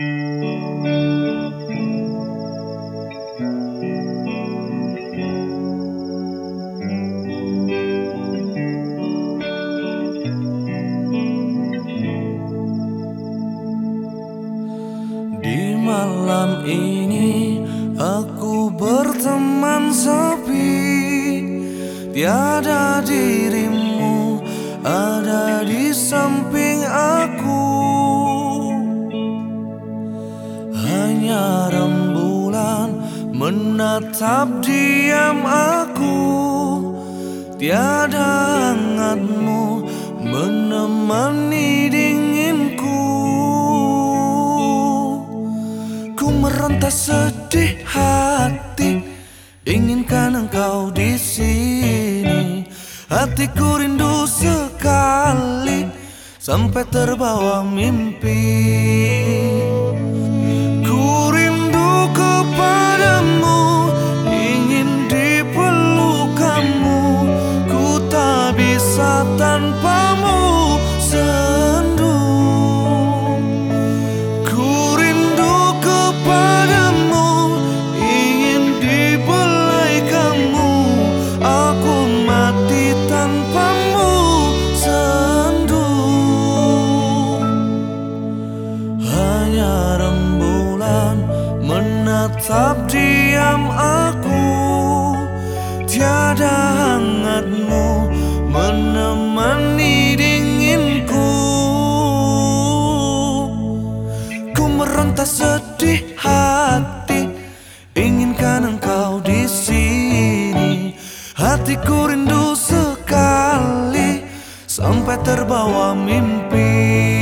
Di malam ini aku berteman sepi. Tiada dirimu menatap diam aku. Tiada hangatmu menemani dinginku. Ku meronta sedih hati Inginkan engkau di sini. Hatiku rindu sekali Sampai terbawa mimpi bisa tanpamu Sendu Ku rindu kepadamu Ingin dibelai kamu. Aku mati tanpamu Sendu Hanya rembulan Menatap diam aku. Tiada hangatmu Menemani dinginku. Ku meronta sedih hati. Inginkan engkau di sini. Hatiku rindu sekali. Sampai terbawa mimpi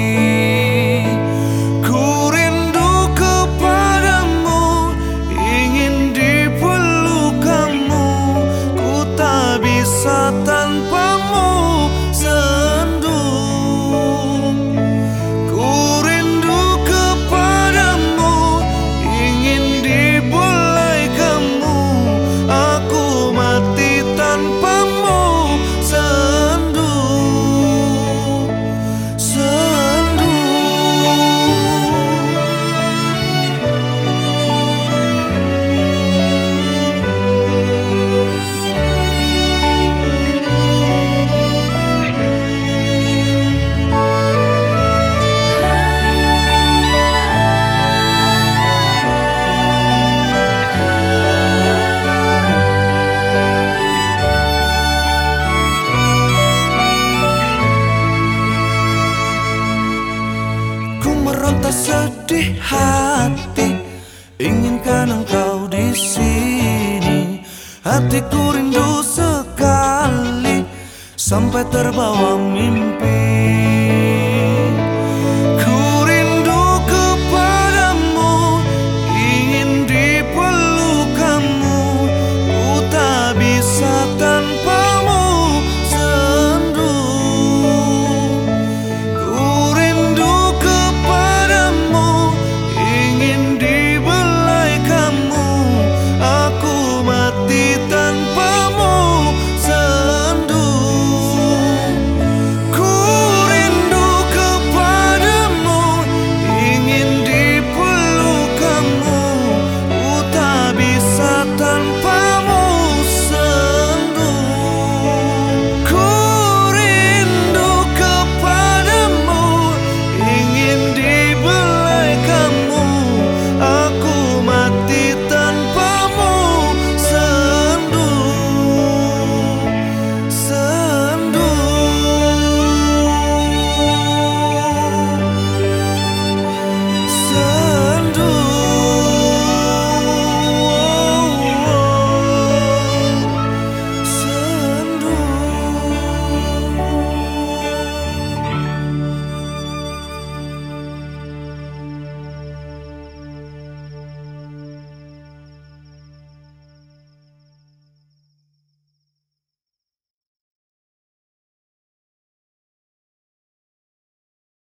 sedih hati. Inginkan engkau di sini. Hatiku rindu sekali. Sampai terbawa mimpi